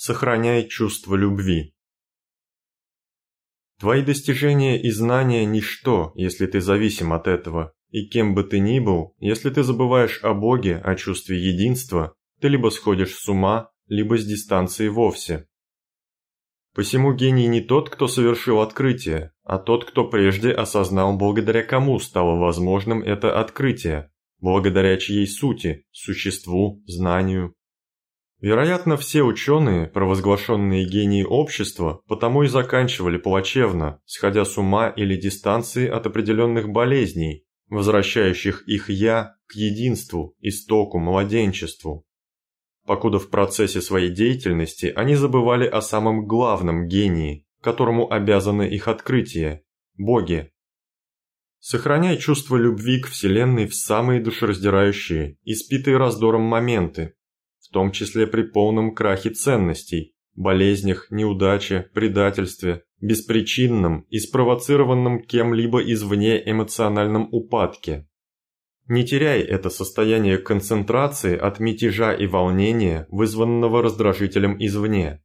Сохраняй чувство любви. Твои достижения и знания – ничто, если ты зависим от этого, и кем бы ты ни был, если ты забываешь о Боге, о чувстве единства, ты либо сходишь с ума, либо с дистанции вовсе. Посему гений не тот, кто совершил открытие, а тот, кто прежде осознал, благодаря кому стало возможным это открытие, благодаря чьей сути, существу, знанию. Вероятно, все ученые, провозглашенные гении общества, потому и заканчивали плачевно, сходя с ума или дистанции от определенных болезней, возвращающих их «я» к единству, истоку, младенчеству. Покуда в процессе своей деятельности они забывали о самом главном гении, которому обязаны их открытие – Боге. Сохраняй чувство любви к Вселенной в самые душераздирающие, испитые раздором моменты, в том числе при полном крахе ценностей, болезнях, неудаче, предательстве, беспричинном и спровоцированном кем-либо извне эмоциональном упадке. Не теряй это состояние концентрации от мятежа и волнения, вызванного раздражителем извне.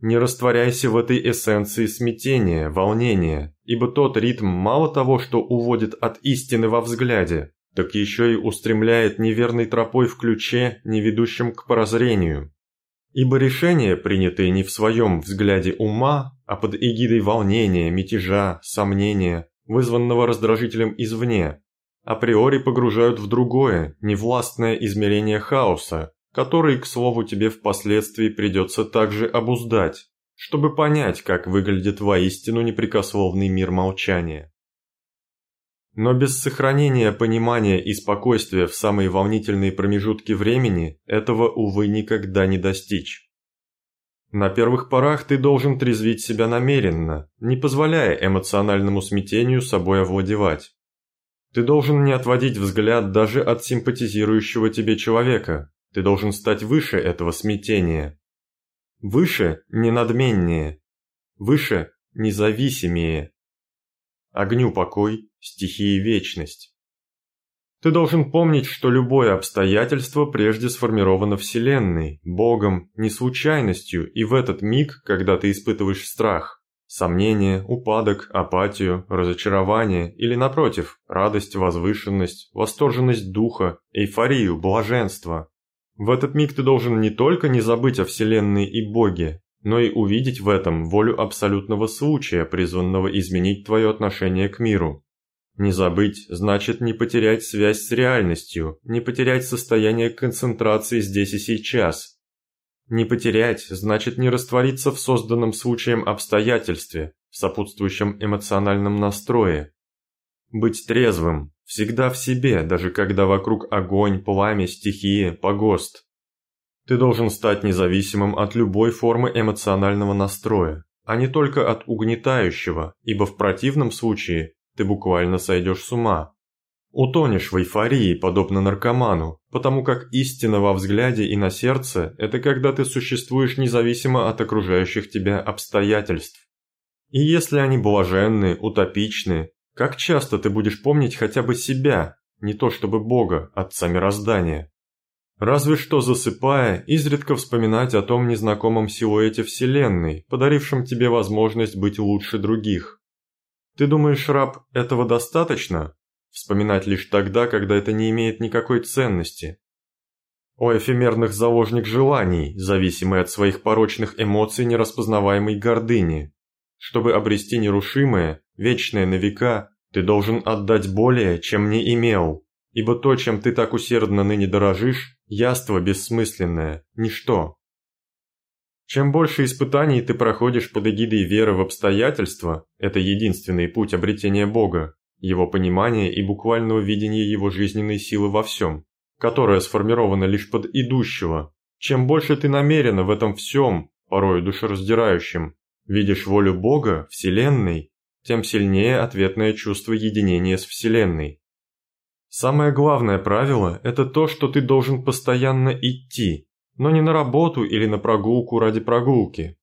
Не растворяйся в этой эссенции смятения, волнения, ибо тот ритм мало того, что уводит от истины во взгляде, так еще и устремляет неверной тропой в ключе, не ведущем к прозрению. Ибо решения, принятые не в своем взгляде ума, а под эгидой волнения, мятежа, сомнения, вызванного раздражителем извне, априори погружают в другое, невластное измерение хаоса, который, к слову, тебе впоследствии придется также обуздать, чтобы понять, как выглядит воистину непрекословный мир молчания. Но без сохранения понимания и спокойствия в самые волнительные промежутки времени этого, увы, никогда не достичь. На первых порах ты должен трезвить себя намеренно, не позволяя эмоциональному смятению собой овладевать. Ты должен не отводить взгляд даже от симпатизирующего тебе человека, ты должен стать выше этого смятения. Выше – не надменнее, выше – независимее. Огню покой, стихии вечность. Ты должен помнить, что любое обстоятельство прежде сформировано Вселенной, Богом, не случайностью, и в этот миг, когда ты испытываешь страх, сомнение, упадок, апатию, разочарование или, напротив, радость, возвышенность, восторженность духа, эйфорию, блаженство. В этот миг ты должен не только не забыть о Вселенной и Боге, но и увидеть в этом волю абсолютного случая, призванного изменить твое отношение к миру. Не забыть значит не потерять связь с реальностью, не потерять состояние концентрации здесь и сейчас. Не потерять значит не раствориться в созданном случаем обстоятельстве, в сопутствующем эмоциональном настрое. Быть трезвым, всегда в себе, даже когда вокруг огонь, пламя, стихии, погост. Ты должен стать независимым от любой формы эмоционального настроя, а не только от угнетающего, ибо в противном случае ты буквально сойдешь с ума. Утонешь в эйфории, подобно наркоману, потому как истина во взгляде и на сердце – это когда ты существуешь независимо от окружающих тебя обстоятельств. И если они блаженны, утопичны, как часто ты будешь помнить хотя бы себя, не то чтобы Бога, Отца Мироздания? Разве что засыпая, изредка вспоминать о том незнакомом силуэте Вселенной, подарившем тебе возможность быть лучше других. Ты думаешь, раб, этого достаточно? Вспоминать лишь тогда, когда это не имеет никакой ценности. О эфемерных заложник желаний, зависимый от своих порочных эмоций нераспознаваемой гордыни. Чтобы обрести нерушимое, вечное на века, ты должен отдать более, чем не имел, ибо то, чем ты так усердно ныне дорожишь, яство бессмысленное, ничто. Чем больше испытаний ты проходишь под эгидой веры в обстоятельства, это единственный путь обретения Бога, его понимания и буквального видения его жизненной силы во всем, которая сформирована лишь под идущего. Чем больше ты намеренно в этом всем, порой душераздирающем, видишь волю Бога, Вселенной, тем сильнее ответное чувство единения с Вселенной. Самое главное правило – это то, что ты должен постоянно идти, но не на работу или на прогулку ради прогулки,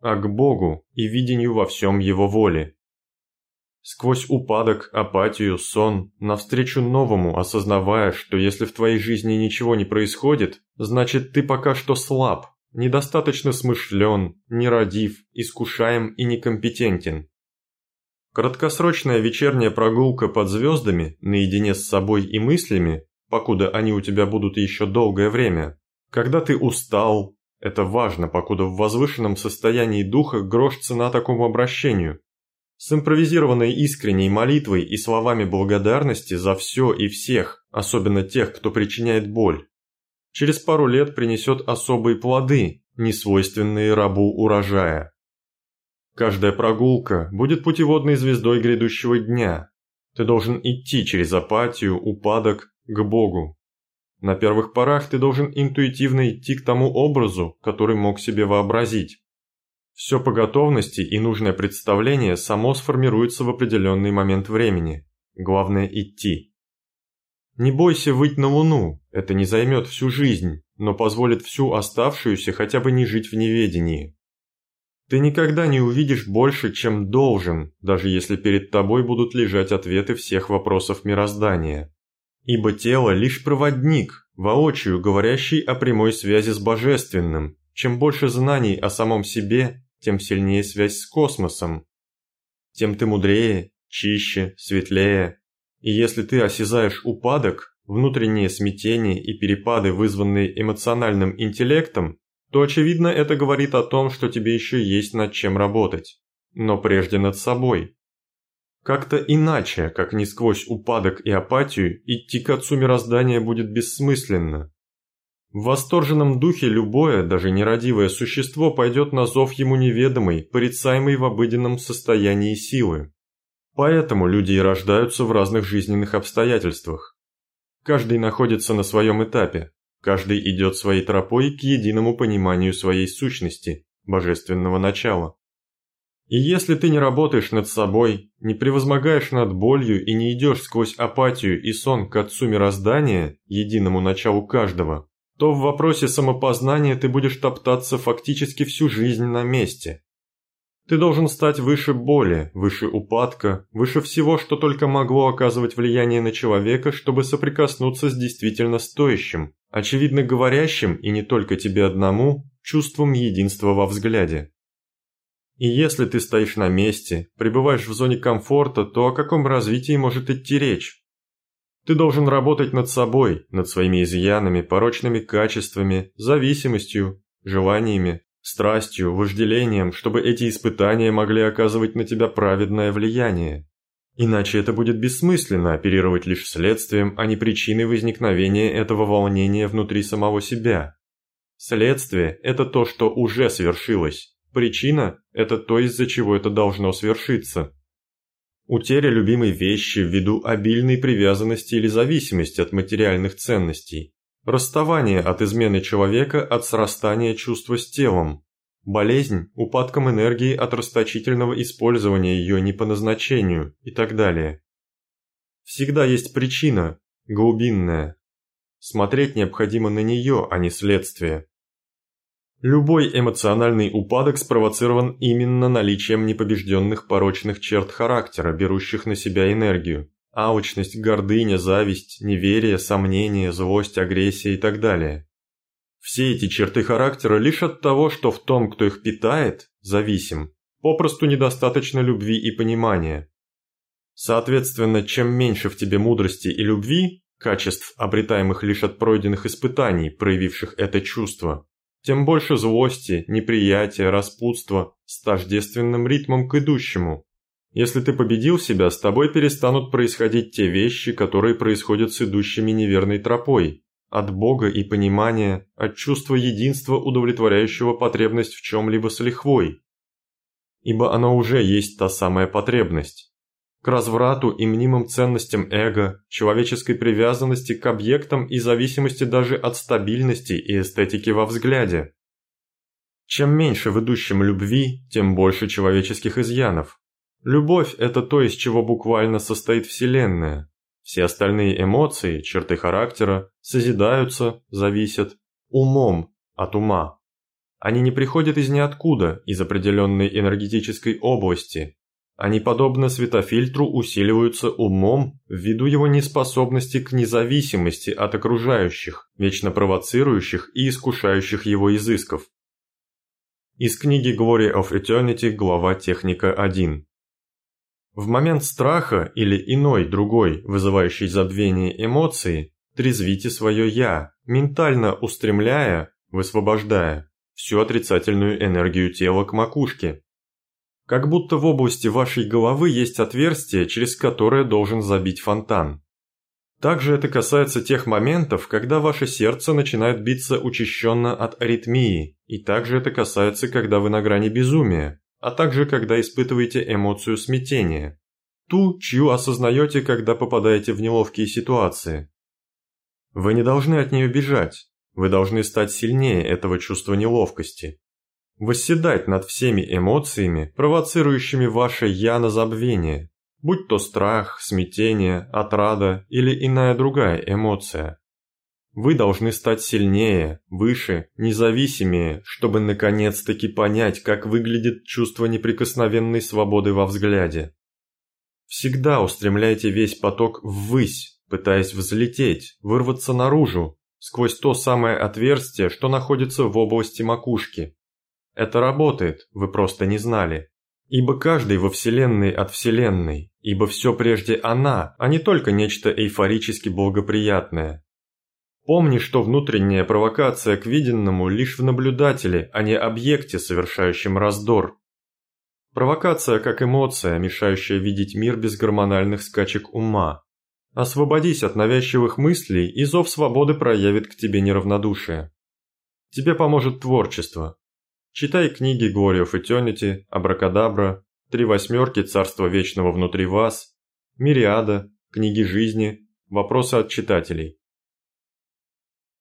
а к Богу и видению во всем Его воле. Сквозь упадок, апатию, сон, навстречу новому, осознавая, что если в твоей жизни ничего не происходит, значит ты пока что слаб, недостаточно смышлен, нерадив, искушаем и некомпетентен. Краткосрочная вечерняя прогулка под звездами, наедине с собой и мыслями, покуда они у тебя будут еще долгое время, когда ты устал, это важно, покуда в возвышенном состоянии духа грош цена такому обращению. С импровизированной искренней молитвой и словами благодарности за все и всех, особенно тех, кто причиняет боль, через пару лет принесет особые плоды, несвойственные рабу урожая. Каждая прогулка будет путеводной звездой грядущего дня. Ты должен идти через апатию, упадок к Богу. На первых порах ты должен интуитивно идти к тому образу, который мог себе вообразить. Все по готовности и нужное представление само сформируется в определенный момент времени. Главное идти. Не бойся выйти на Луну, это не займет всю жизнь, но позволит всю оставшуюся хотя бы не жить в неведении. Ты никогда не увидишь больше, чем должен, даже если перед тобой будут лежать ответы всех вопросов мироздания. Ибо тело лишь проводник, воочию говорящий о прямой связи с Божественным. Чем больше знаний о самом себе, тем сильнее связь с космосом. Тем ты мудрее, чище, светлее. И если ты осязаешь упадок, внутреннее смятение и перепады, вызванные эмоциональным интеллектом, то очевидно это говорит о том, что тебе еще есть над чем работать. Но прежде над собой. Как-то иначе, как не сквозь упадок и апатию, идти к отцу мироздания будет бессмысленно. В восторженном духе любое, даже нерадивое существо пойдет на зов ему неведомой, порицаемой в обыденном состоянии силы. Поэтому люди и рождаются в разных жизненных обстоятельствах. Каждый находится на своем этапе, каждый идет своей тропой к единому пониманию своей сущности, божественного начала. И если ты не работаешь над собой, не превозмогаешь над болью и не идешь сквозь апатию и сон к Отцу Мироздания, единому началу каждого, то в вопросе самопознания ты будешь топтаться фактически всю жизнь на месте. Ты должен стать выше боли, выше упадка, выше всего, что только могло оказывать влияние на человека, чтобы соприкоснуться с действительно стоящим, очевидно говорящим и не только тебе одному, чувством единства во взгляде. И если ты стоишь на месте, пребываешь в зоне комфорта, то о каком развитии может идти речь? Ты должен работать над собой, над своими изъянами, порочными качествами, зависимостью, желаниями, страстью, вожделением, чтобы эти испытания могли оказывать на тебя праведное влияние. Иначе это будет бессмысленно оперировать лишь следствием, а не причиной возникновения этого волнения внутри самого себя. Следствие – это то, что уже свершилось. Причина – это то, из-за чего это должно свершиться. Утеря любимой вещи ввиду обильной привязанности или зависимости от материальных ценностей. Расставание от измены человека от срастания чувства с телом. Болезнь – упадком энергии от расточительного использования ее не по назначению и так далее. Всегда есть причина, глубинная. Смотреть необходимо на нее, а не следствие. Любой эмоциональный упадок спровоцирован именно наличием непобежденных порочных черт характера, берущих на себя энергию. Алчность, гордыня, зависть, неверие, сомнение, злость, агрессия и так далее. Все эти черты характера лишь от того, что в том, кто их питает, зависим. Попросту недостаточно любви и понимания. Соответственно, чем меньше в тебе мудрости и любви, качеств, обретаемых лишь от пройденных испытаний, проявивших это чувство, тем больше злости, неприятия, распутства с тождественным ритмом к идущему. Если ты победил себя, с тобой перестанут происходить те вещи, которые происходят с идущими неверной тропой. От Бога и понимания, от чувства единства, удовлетворяющего потребность в чем-либо с лихвой. Ибо оно уже есть та самая потребность к разврату и мнимым ценностям эго, человеческой привязанности к объектам и зависимости даже от стабильности и эстетики во взгляде. Чем меньше в идущем любви, тем больше человеческих изъянов. Любовь – это то, из чего буквально состоит Вселенная. Все остальные эмоции, черты характера, созидаются, зависят умом от ума. Они не приходят из ниоткуда, из определенной энергетической области, они, подобно светофильтру, усиливаются умом ввиду его неспособности к независимости от окружающих, вечно провоцирующих и искушающих его изысков. Из книги Glory of Eternity, глава Техника 1. В момент страха или иной, другой, вызывающей забвение эмоции, трезвите свое «я», ментально устремляя, высвобождая всю отрицательную энергию тела к макушке. Как будто в области вашей головы есть отверстие, через которое должен забить фонтан. Также это касается тех моментов, когда ваше сердце начинает биться учащенно от аритмии, и также это касается, когда вы на грани безумия, а также когда испытываете эмоцию смятения. Ту, чью осознаете, когда попадаете в неловкие ситуации. Вы не должны от нее бежать, вы должны стать сильнее этого чувства неловкости. Восседать над всеми эмоциями, провоцирующими ваше «я» на забвение, будь то страх, смятение, отрада или иная другая эмоция. Вы должны стать сильнее, выше, независимее, чтобы наконец-таки понять, как выглядит чувство неприкосновенной свободы во взгляде. Всегда устремляйте весь поток ввысь, пытаясь взлететь, вырваться наружу, сквозь то самое отверстие, что находится в области макушки. Это работает, вы просто не знали. Ибо каждый во Вселенной от Вселенной, ибо все прежде она, а не только нечто эйфорически благоприятное. Помни, что внутренняя провокация к виденному лишь в наблюдателе, а не объекте, совершающем раздор. Провокация как эмоция, мешающая видеть мир без гормональных скачек ума. Освободись от навязчивых мыслей, и зов свободы проявит к тебе неравнодушие. Тебе поможет творчество, Читай книги Glory of Eternity, Абракадабра, Три восьмерки Царства Вечного внутри вас, Мириада, книги жизни, вопросы от читателей.